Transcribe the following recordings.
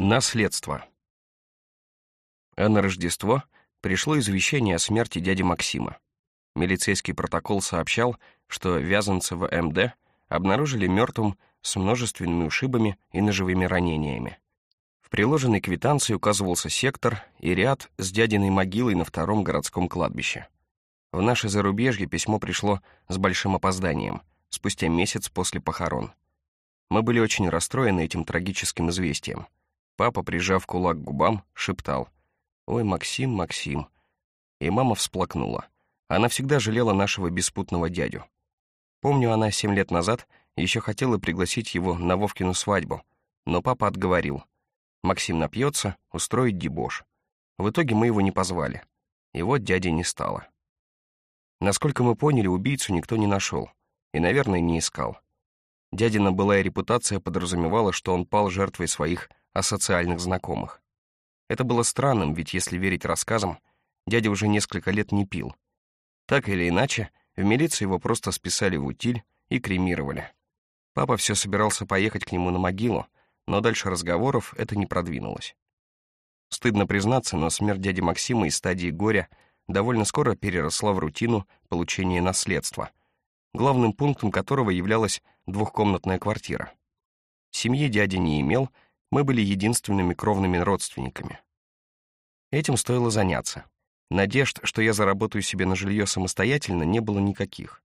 Наследство. А на Рождество пришло извещение о смерти дяди Максима. Милицейский протокол сообщал, что Вязанцева МД обнаружили мертвым с множественными ушибами и ножевыми ранениями. В приложенной квитанции указывался сектор и ряд с дядиной могилой на втором городском кладбище. В наше зарубежье письмо пришло с большим опозданием, спустя месяц после похорон. Мы были очень расстроены этим трагическим известием — Папа, прижав кулак к губам, шептал «Ой, Максим, Максим». И мама всплакнула. Она всегда жалела нашего беспутного дядю. Помню, она семь лет назад еще хотела пригласить его на Вовкину свадьбу, но папа отговорил. Максим напьется, устроит дебош. В итоге мы его не позвали. И вот дяди не стало. Насколько мы поняли, убийцу никто не нашел. И, наверное, не искал. Дядина былая репутация подразумевала, что он пал жертвой своих о социальных знакомых. Это было странным, ведь если верить рассказам, дядя уже несколько лет не пил. Так или иначе, в милиции его просто списали в утиль и кремировали. Папа все собирался поехать к нему на могилу, но дальше разговоров это не продвинулось. Стыдно признаться, но смерть дяди Максима из стадии горя довольно скоро переросла в рутину получения наследства, главным пунктом которого являлась двухкомнатная квартира. Семьи дядя не имел — мы были единственными кровными родственниками. Этим стоило заняться. Надежд, что я заработаю себе на жилье самостоятельно, не было никаких.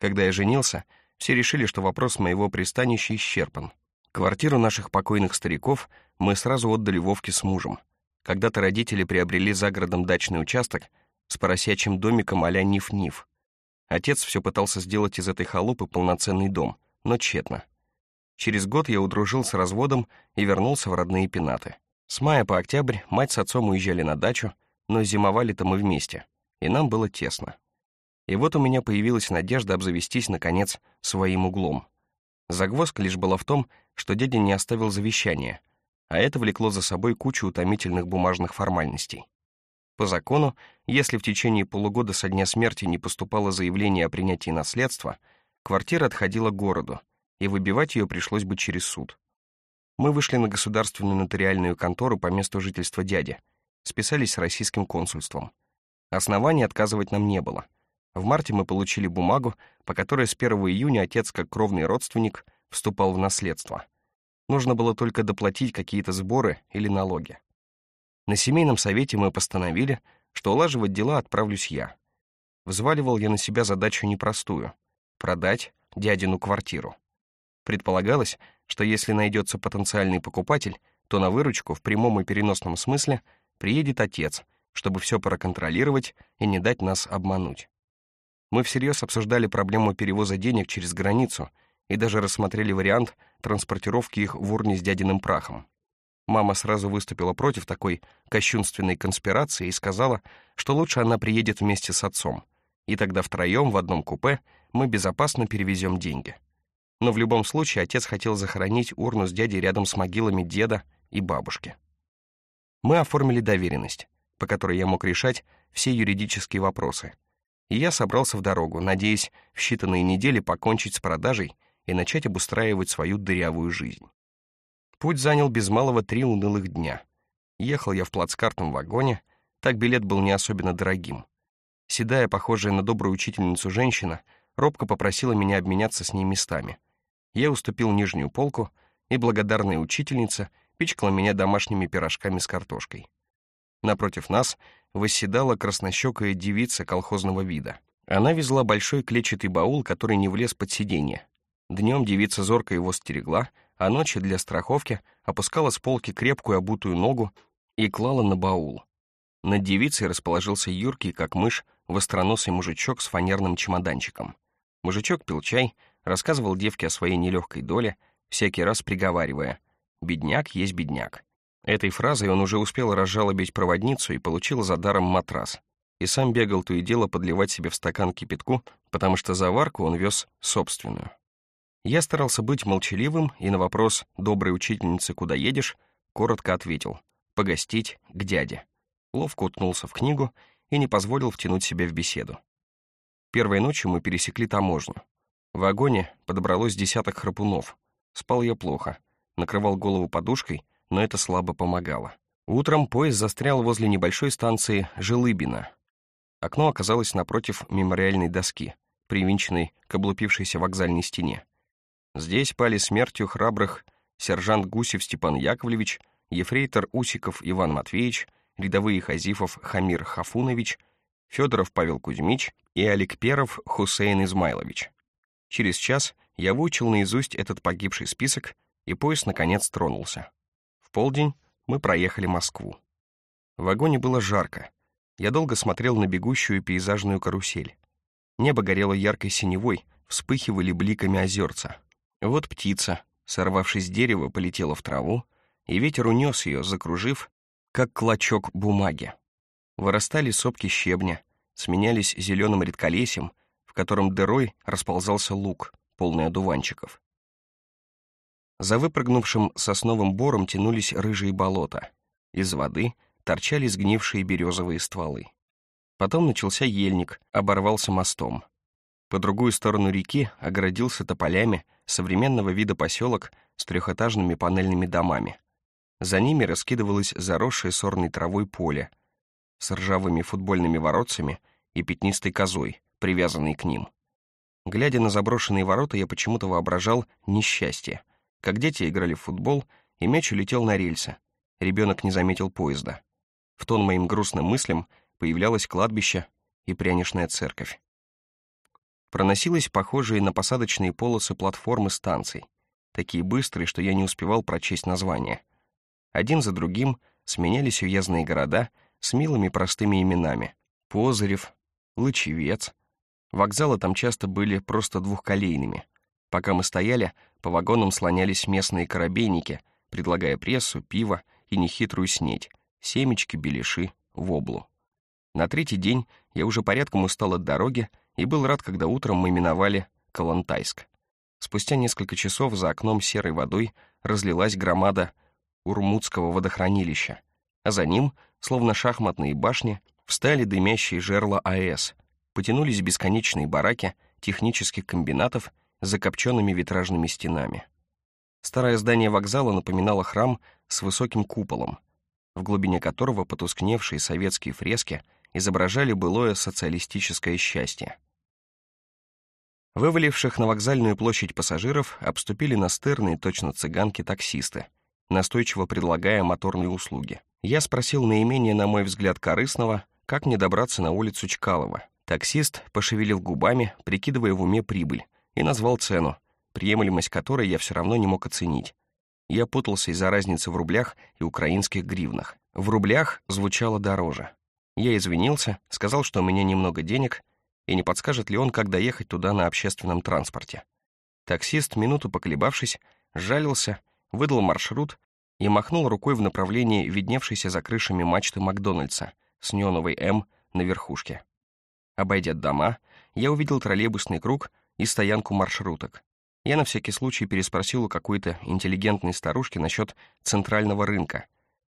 Когда я женился, все решили, что вопрос моего пристанища исчерпан. Квартиру наших покойных стариков мы сразу отдали Вовке с мужем. Когда-то родители приобрели за городом дачный участок с поросячьим домиком а-ля Ниф-Ниф. Отец все пытался сделать из этой халупы полноценный дом, но тщетно. Через год я удружился разводом и вернулся в родные пенаты. С мая по октябрь мать с отцом уезжали на дачу, но зимовали-то мы вместе, и нам было тесно. И вот у меня появилась надежда обзавестись, наконец, своим углом. Загвоздка лишь была в том, что дядя не оставил завещания, а это влекло за собой кучу утомительных бумажных формальностей. По закону, если в течение полугода со дня смерти не поступало заявление о принятии наследства, квартира отходила городу — и выбивать ее пришлось бы через суд. Мы вышли на государственную нотариальную контору по месту жительства дяди, списались с российским консульством. Оснований отказывать нам не было. В марте мы получили бумагу, по которой с 1 июня отец, как кровный родственник, вступал в наследство. Нужно было только доплатить какие-то сборы или налоги. На семейном совете мы постановили, что улаживать дела отправлюсь я. Взваливал я на себя задачу непростую — продать дядину квартиру. Предполагалось, что если найдется потенциальный покупатель, то на выручку в прямом и переносном смысле приедет отец, чтобы все проконтролировать и не дать нас обмануть. Мы всерьез обсуждали проблему перевоза денег через границу и даже рассмотрели вариант транспортировки их в урне с дядиным прахом. Мама сразу выступила против такой кощунственной конспирации и сказала, что лучше она приедет вместе с отцом, и тогда втроем в одном купе мы безопасно перевезем деньги но в любом случае отец хотел захоронить урну с дядей рядом с могилами деда и бабушки. Мы оформили доверенность, по которой я мог решать все юридические вопросы. И я собрался в дорогу, надеясь в считанные недели покончить с продажей и начать обустраивать свою дырявую жизнь. Путь занял без малого три унылых дня. Ехал я в плацкартном вагоне, так билет был не особенно дорогим. Седая, похожая на добрую учительницу женщина, робко попросила меня обменяться с ней местами. Я уступил нижнюю полку, и благодарная учительница пичкала меня домашними пирожками с картошкой. Напротив нас восседала краснощекая девица колхозного вида. Она везла большой клетчатый баул, который не влез под сиденье. Днем девица зорко его стерегла, а ночью для страховки опускала с полки крепкую обутую ногу и клала на баул. Над девицей расположился юркий, как мышь, востроносый мужичок с фанерным чемоданчиком. Мужичок пил чай, рассказывал девке о своей нелегкой доле, всякий раз приговаривая «бедняк есть бедняк». Этой фразой он уже успел разжалобить проводницу и получил за даром матрас. И сам бегал то и дело подливать себе в стакан кипятку, потому что заварку он вез собственную. Я старался быть молчаливым и на вопрос «доброй учительницы, куда едешь?» коротко ответил «погостить к дяде». Ловко уткнулся в книгу и не позволил втянуть себя в беседу. Первой ночью мы пересекли таможню. В вагоне подобралось десяток храпунов. Спал я плохо, накрывал голову подушкой, но это слабо помогало. Утром поезд застрял возле небольшой станции Желыбина. Окно оказалось напротив мемориальной доски, привинченной к облупившейся вокзальной стене. Здесь пали смертью храбрых сержант Гусев Степан Яковлевич, ефрейтор Усиков Иван Матвеевич, рядовые Хазифов Хамир Хафунович, Федоров Павел Кузьмич и Аликперов Хусейн Измайлович. Через час я выучил наизусть этот погибший список, и поезд, наконец, тронулся. В полдень мы проехали Москву. В вагоне было жарко. Я долго смотрел на бегущую пейзажную карусель. Небо горело яркой синевой, вспыхивали бликами озерца. Вот птица, сорвавшись с дерева, полетела в траву, и ветер унес ее, закружив, как клочок бумаги. Вырастали сопки щебня, сменялись зеленым редколесьем, в котором дырой расползался луг, полный одуванчиков. За выпрыгнувшим сосновым бором тянулись рыжие болота. Из воды торчали сгнившие березовые стволы. Потом начался ельник, оборвался мостом. По другую сторону реки огородился тополями современного вида поселок с трехэтажными панельными домами. За ними раскидывалось заросшее сорной травой поле с ржавыми футбольными воротцами и пятнистой козой, привязанной к ним. Глядя на заброшенные ворота, я почему-то воображал несчастье — как дети играли в футбол, и мяч улетел на рельсы. Ребенок не заметил поезда. В тон моим грустным мыслям появлялось кладбище и пряничная церковь. Проносились похожие на посадочные полосы платформы станций, такие быстрые, что я не успевал прочесть названия. Один за другим сменялись уездные города с милыми простыми именами. Позырев, Лычевец. Вокзалы там часто были просто двухколейными. Пока мы стояли, по вагонам слонялись местные корабейники, предлагая прессу, пиво и нехитрую снеть, семечки, беляши, воблу. На третий день я уже порядком устал от дороги и был рад, когда утром мы миновали Калантайск. Спустя несколько часов за окном серой водой разлилась громада Урмутского водохранилища, а за ним, словно шахматные башни, встали дымящие жерла АЭС, потянулись бесконечные бараки технических комбинатов с закопченными витражными стенами. Старое здание вокзала напоминало храм с высоким куполом, в глубине которого потускневшие советские фрески изображали былое социалистическое счастье. Вываливших на вокзальную площадь пассажиров обступили настырные, точно цыганки-таксисты, настойчиво предлагая моторные услуги. Я спросил наименее, на мой взгляд, корыстного, как мне добраться на улицу Чкалова. Таксист пошевелил губами, прикидывая в уме прибыль, и назвал цену, приемлемость которой я все равно не мог оценить. Я путался из-за разницы в рублях и украинских гривнах. В рублях звучало дороже. Я извинился, сказал, что у меня немного денег, и не подскажет ли он, как доехать туда на общественном транспорте. Таксист, минуту поколебавшись, жалился, выдал маршрут и махнул рукой в направлении видневшейся за крышами мачты Макдональдса с неоновой «М» на верхушке. Обойдя дома, я увидел троллейбусный круг — и стоянку маршруток. Я на всякий случай переспросил у какой-то интеллигентной старушки насчет центрального рынка,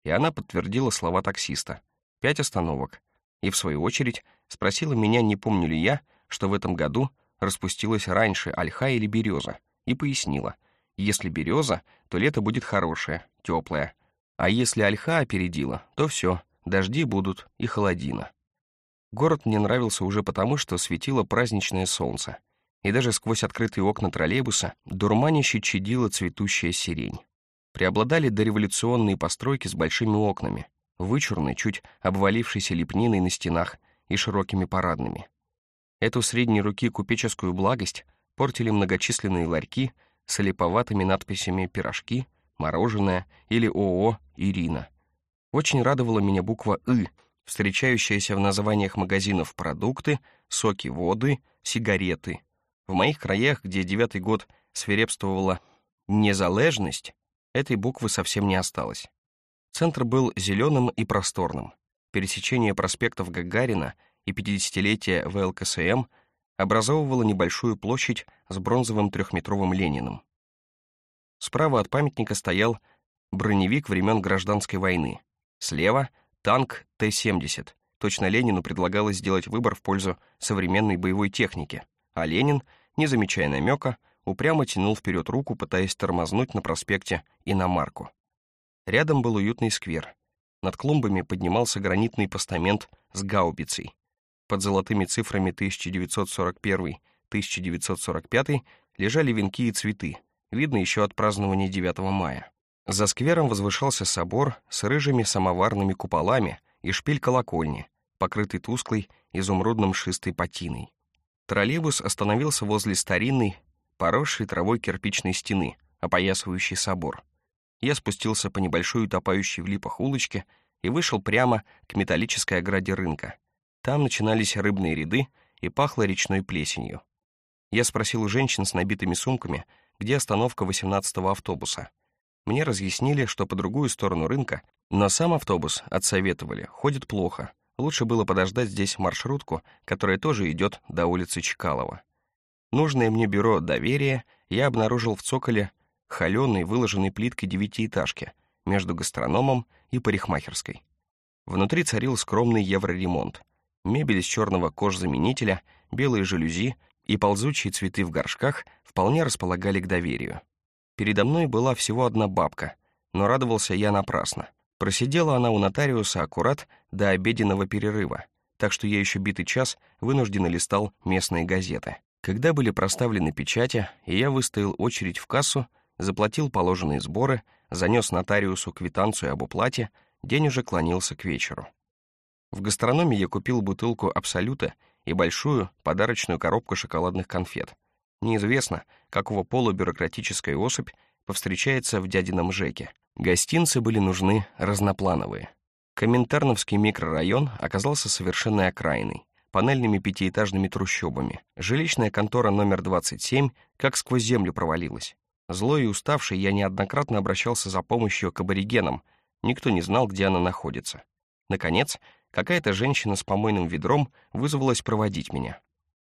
и она подтвердила слова таксиста. Пять остановок. И, в свою очередь, спросила меня, не помню ли я, что в этом году распустилась раньше ольха или береза, и пояснила, если береза, то лето будет хорошее, теплое, а если ольха опередила, то все, дожди будут и холодина. Город мне нравился уже потому, что светило праздничное солнце — и даже сквозь открытые окна троллейбуса дурманище чадила цветущая сирень. Преобладали дореволюционные постройки с большими окнами, вычурной, чуть обвалившейся лепниной на стенах и широкими парадными. Эту средней руки купеческую благость портили многочисленные ларьки с олиповатыми надписями «Пирожки», «Мороженое» или «ООО Ирина». Очень радовала меня буква «ы», встречающаяся в названиях магазинов продукты, соки, воды, сигареты, в моих краях, где девятый год свирепствовала незалежность, этой буквы совсем не осталось. Центр был зеленым и просторным. Пересечение проспектов Гагарина и 50-летие ВЛКСМ образовывало небольшую площадь с бронзовым трехметровым Лениным. Справа от памятника стоял броневик времен Гражданской войны. Слева — танк Т-70. Точно Ленину предлагалось сделать выбор в пользу современной боевой техники, а Ленин — не замечая намека, упрямо тянул вперед руку, пытаясь тормознуть на проспекте иномарку. Рядом был уютный сквер. Над клумбами поднимался гранитный постамент с гаубицей. Под золотыми цифрами 1941-1945 лежали венки и цветы, видно еще от празднования 9 мая. За сквером возвышался собор с рыжими самоварными куполами и шпиль колокольни, покрытый тусклой изумрудным шистой патиной. Троллейбус остановился возле старинной, поросшей травой кирпичной стены, опоясывающей собор. Я спустился по небольшой утопающей в липах улочке и вышел прямо к металлической ограде рынка. Там начинались рыбные ряды и пахло речной плесенью. Я спросил у женщин с набитыми сумками, где остановка 18-го автобуса. Мне разъяснили, что по другую сторону рынка, но сам автобус, отсоветовали, ходит плохо. Лучше было подождать здесь маршрутку, которая тоже идет до улицы Чкалова. Нужное мне бюро доверия я обнаружил в цоколе холеной, выложенной плиткой девятиэтажки между гастрономом и парикмахерской. Внутри царил скромный евроремонт. Мебель из черного кожзаменителя, белые жалюзи и ползучие цветы в горшках вполне располагали к доверию. Передо мной была всего одна бабка, но радовался я напрасно. Просидела она у нотариуса аккурат до обеденного перерыва, так что я еще битый час вынужденно листал местные газеты. Когда были проставлены печати, и я выстоял очередь в кассу, заплатил положенные сборы, занес нотариусу квитанцию об уплате, день уже клонился к вечеру. В гастрономе я купил бутылку «Абсолюта» и большую подарочную коробку шоколадных конфет. Неизвестно, какого пола бюрократическая особь повстречается в дядином ЖЭКе. Гостинцы были нужны разноплановые. Коминтерновский микрорайон оказался совершенной окраиной, панельными пятиэтажными трущобами. Жилищная контора номер 27 как сквозь землю провалилась. Злой и уставший я неоднократно обращался за помощью к аборигенам, никто не знал, где она находится. Наконец, какая-то женщина с помойным ведром вызвалась проводить меня.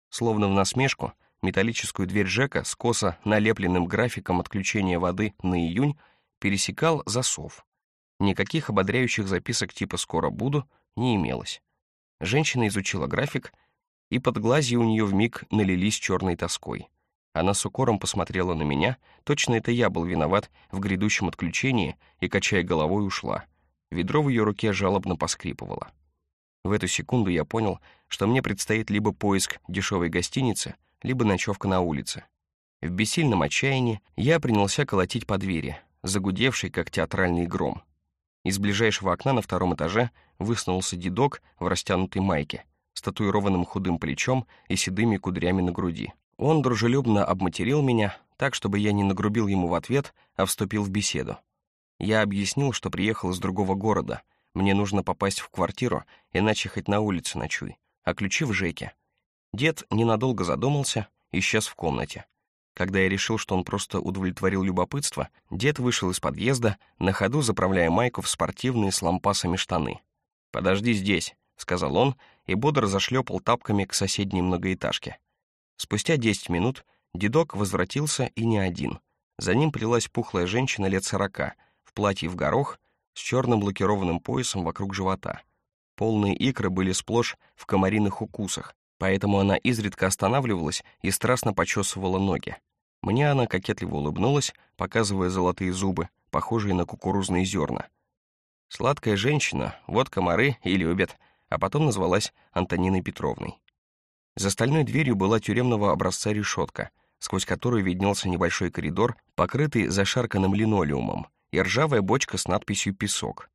Словно в насмешку, металлическую дверь Жека с косо налепленным графиком отключения воды на июнь пересекал засов. Никаких ободряющих записок типа «скоро буду» не имелось. Женщина изучила график, и под глазья у нее вмиг налились черной тоской. Она с укором посмотрела на меня, точно это я был виноват в грядущем отключении, и, качая головой, ушла. Ведро в ее руке жалобно поскрипывало. В эту секунду я понял, что мне предстоит либо поиск дешевой гостиницы, либо ночевка на улице. В бессильном отчаянии я принялся колотить по двери, загудевший, как театральный гром. Из ближайшего окна на втором этаже высунулся дедок в растянутой майке, с татуированным худым плечом и седыми кудрями на груди. Он дружелюбно обматерил меня, так, чтобы я не нагрубил ему в ответ, а вступил в беседу. Я объяснил, что приехал из другого города, мне нужно попасть в квартиру, иначе хоть на улице ночуй, а ключи в Жеке. Дед ненадолго задумался, исчез в комнате. Когда я решил, что он просто удовлетворил любопытство, дед вышел из подъезда, на ходу заправляя майку в спортивные с лампасами штаны. «Подожди здесь», — сказал он, и бодро зашлепал тапками к соседней многоэтажке. Спустя десять минут дедок возвратился и не один. За ним плелась пухлая женщина лет сорока, в платье в горох, с черным лакированным поясом вокруг живота. Полные икры были сплошь в комариных укусах, поэтому она изредка останавливалась и страстно почесывала ноги. Мне она кокетливо улыбнулась, показывая золотые зубы, похожие на кукурузные зерна. Сладкая женщина, вот комары и любят, а потом назвалась Антониной Петровной. За стальной дверью была тюремного образца решетка, сквозь которую виднелся небольшой коридор, покрытый зашарканным линолеумом, и ржавая бочка с надписью «Песок».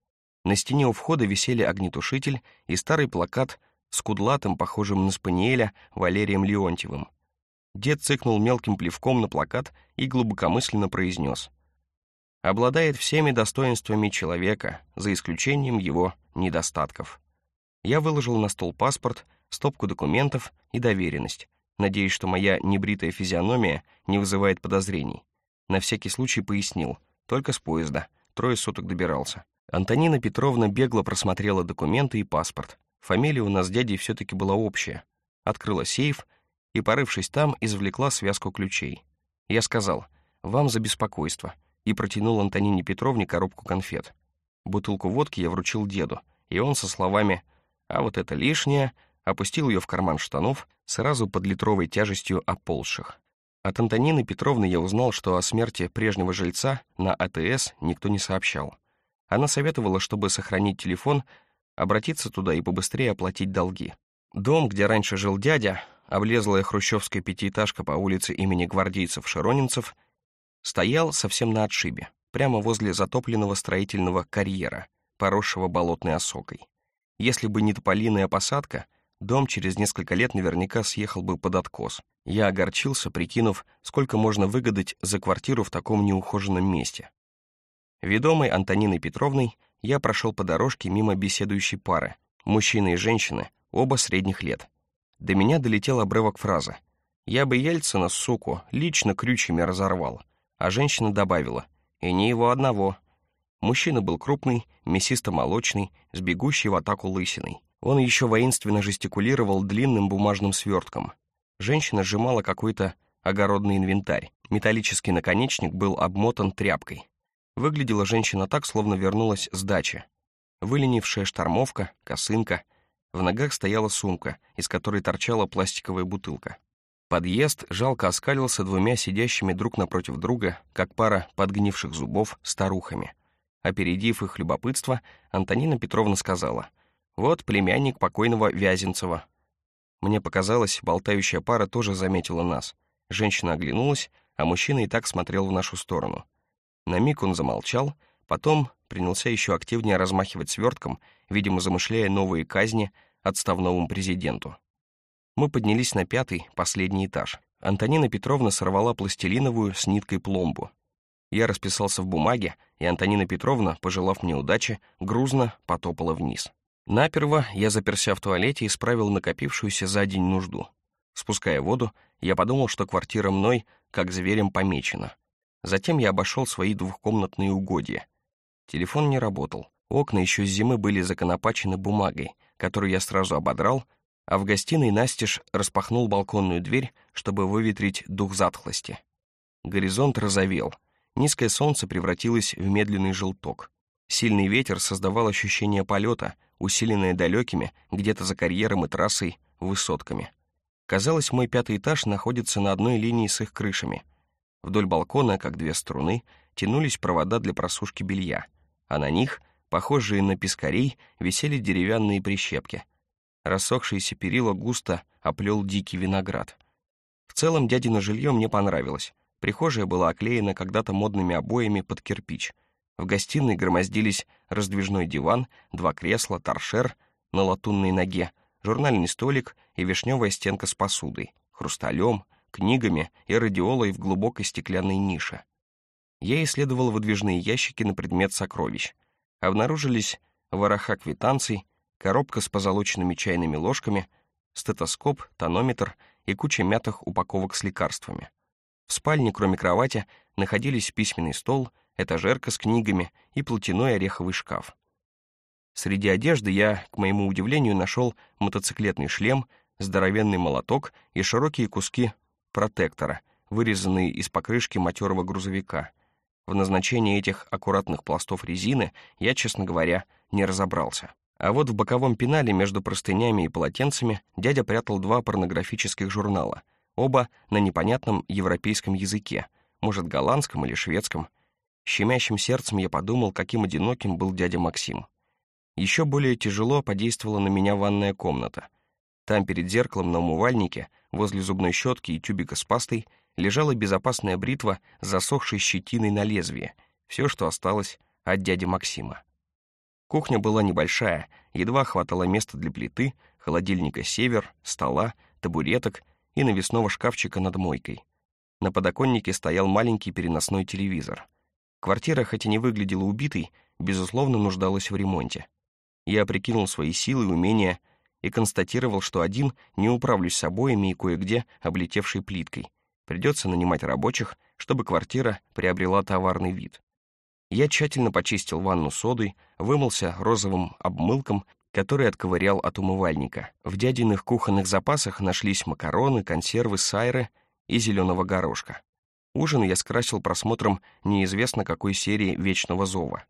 На стене у входа висели огнетушитель и старый плакат с кудлатым, похожим на Спаниеля, Валерием Леонтьевым. Дед цыкнул мелким плевком на плакат и глубокомысленно произнес. «Обладает всеми достоинствами человека, за исключением его недостатков». Я выложил на стол паспорт, стопку документов и доверенность, надеясь, что моя небритая физиономия не вызывает подозрений. На всякий случай пояснил, только с поезда, трое суток добирался. Антонина Петровна бегло просмотрела документы и паспорт. Фамилия у нас с дядей все-таки была общая. Открыла сейф и, порывшись там, извлекла связку ключей. Я сказал, «Вам за беспокойство», и протянул Антонине Петровне коробку конфет. Бутылку водки я вручил деду, и он со словами «А вот это лишнее», опустил ее в карман штанов, сразу под литровой тяжестью оползших. От Антонины Петровны я узнал, что о смерти прежнего жильца на АТС никто не сообщал. Она советовала, чтобы сохранить телефон, обратиться туда и побыстрее оплатить долги. Дом, где раньше жил дядя, облезлая хрущевская пятиэтажка по улице имени гвардейцев-широнинцев, стоял совсем на отшибе, прямо возле затопленного строительного карьера, поросшего болотной осокой. Если бы не тополиная посадка, дом через несколько лет наверняка съехал бы под откос. Я огорчился, прикинув, сколько можно выгадать за квартиру в таком неухоженном месте. Ведомой Антониной Петровной я прошел по дорожке мимо беседующей пары, мужчины и женщины, оба средних лет. До меня долетел обрывок фразы. «Я бы Ельцина, суку, лично крючьями разорвал», а женщина добавила, «И не его одного». Мужчина был крупный, мясисто-молочный, с бегущей в атаку лысиной. Он еще воинственно жестикулировал длинным бумажным свертком. Женщина сжимала какой-то огородный инвентарь. Металлический наконечник был обмотан тряпкой. Выглядела женщина так, словно вернулась с дачи. Выленившая штормовка, косынка. В ногах стояла сумка, из которой торчала пластиковая бутылка. Подъезд жалко оскалился двумя сидящими друг напротив друга, как пара подгнивших зубов, старухами. Опередив их любопытство, Антонина Петровна сказала, «Вот племянник покойного Вязенцева». Мне показалось, болтающая пара тоже заметила нас. Женщина оглянулась, а мужчина и так смотрел в нашу сторону. На миг он замолчал, потом принялся еще активнее размахивать свертком, видимо, замышляя новые казни отставному президенту. Мы поднялись на пятый, последний этаж. Антонина Петровна сорвала пластилиновую с ниткой пломбу. Я расписался в бумаге, и Антонина Петровна, пожелав мне удачи, грузно потопала вниз. Наперво я заперся в туалете и справил накопившуюся за день нужду. Спуская воду, я подумал, что квартира мной, как зверем, помечена. Затем я обошел свои двухкомнатные угодья. Телефон не работал. Окна еще с зимы были законопачены бумагой, которую я сразу ободрал, а в гостиной настежь распахнул балконную дверь, чтобы выветрить дух затхлости. Горизонт розовел. Низкое солнце превратилось в медленный желток. Сильный ветер создавал ощущение полета, усиленное далекими, где-то за карьером и трассой, высотками. Казалось, мой пятый этаж находится на одной линии с их крышами. Вдоль балкона, как две струны, тянулись провода для просушки белья, а на них, похожие на пескарей, висели деревянные прищепки. Рассохшиеся перила густо оплел дикий виноград. В целом дядино жилье мне понравилось. Прихожая была оклеена когда-то модными обоями под кирпич — в гостиной громоздились раздвижной диван, два кресла, торшер на латунной ноге, журнальный столик и вишневая стенка с посудой, хрусталем, книгами и радиолой в глубокой стеклянной нише. Я исследовал выдвижные ящики на предмет сокровищ. Обнаружились вороха квитанций, коробка с позолоченными чайными ложками, стетоскоп, тонометр и куча мятых упаковок с лекарствами. В спальне, кроме кровати, находились письменный стол — этажерка с книгами и платяной ореховый шкаф. Среди одежды я, к моему удивлению, нашел мотоциклетный шлем, здоровенный молоток и широкие куски протектора, вырезанные из покрышки матерого грузовика. В назначении этих аккуратных пластов резины я, честно говоря, не разобрался. А вот в боковом пенале между простынями и полотенцами дядя прятал два порнографических журнала, оба на непонятном европейском языке, может, голландском или шведском, Щемящим сердцем я подумал, каким одиноким был дядя Максим. Еще более тяжело подействовала на меня ванная комната. Там перед зеркалом на умывальнике, возле зубной щетки и тюбика с пастой, лежала безопасная бритва с засохшей щетиной на лезвие, все, что осталось от дяди Максима. Кухня была небольшая, едва хватало места для плиты, холодильника «Север», стола, табуреток и навесного шкафчика над мойкой. На подоконнике стоял маленький переносной телевизор — Квартира, хоть и не выглядела убитой, безусловно, нуждалась в ремонте. Я прикинул свои силы и умения и констатировал, что один не управлюсь с обоями и кое-где облетевшей плиткой. Придется нанимать рабочих, чтобы квартира приобрела товарный вид. Я тщательно почистил ванну содой, вымылся розовым обмылком, который отковырял от умывальника. В дядиных кухонных запасах нашлись макароны, консервы, сайры и зеленого горошка. Ужин я скрасил просмотром неизвестно какой серии «Вечного зова».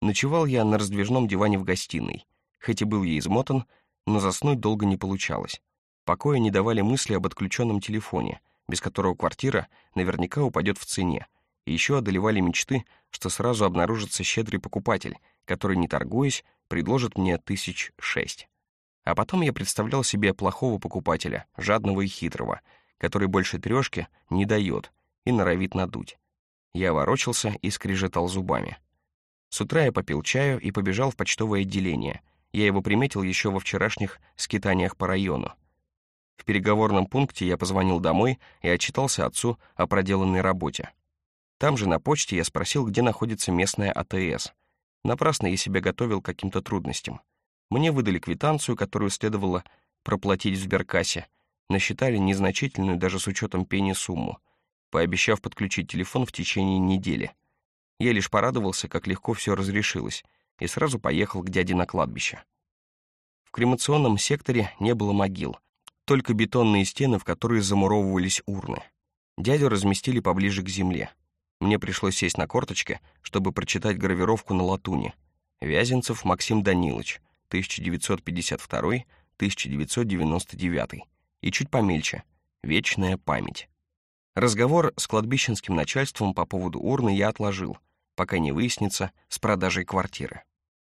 Ночевал я на раздвижном диване в гостиной. Хоть и был я измотан, но заснуть долго не получалось. Покоя не давали мысли об отключенном телефоне, без которого квартира наверняка упадет в цене, и еще одолевали мечты, что сразу обнаружится щедрый покупатель, который, не торгуясь, предложит мне тысяч шесть. А потом я представлял себе плохого покупателя, жадного и хитрого, который больше трешки не дает и норовит надуть. Я ворочался и скрежетал зубами. С утра я попил чаю и побежал в почтовое отделение. Я его приметил еще во вчерашних скитаниях по району. В переговорном пункте я позвонил домой и отчитался отцу о проделанной работе. Там же на почте я спросил, где находится местная АТС. Напрасно я себя готовил к каким-то трудностям. Мне выдали квитанцию, которую следовало проплатить в сберкассе, насчитали незначительную даже с учетом пени сумму, пообещав подключить телефон в течение недели. Я лишь порадовался, как легко все разрешилось, и сразу поехал к дяде на кладбище. В кремационном секторе не было могил, только бетонные стены, в которые замуровывались урны. Дядю разместили поближе к земле. Мне пришлось сесть на корточке, чтобы прочитать гравировку на латуне. Вязенцев Максим Данилович, 1952-1999. И чуть помельче. Вечная память. Разговор с кладбищенским начальством по поводу урны я отложил, пока не выяснится с продажей квартиры.